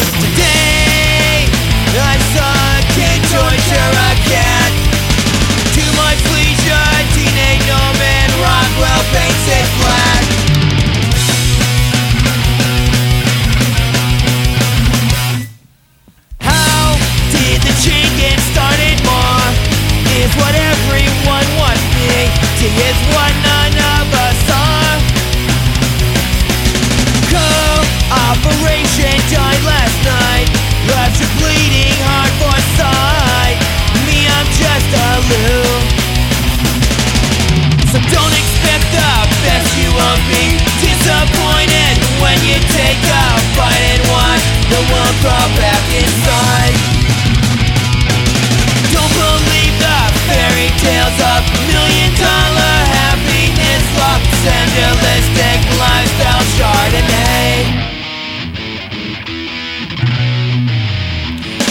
today.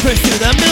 push to the moon.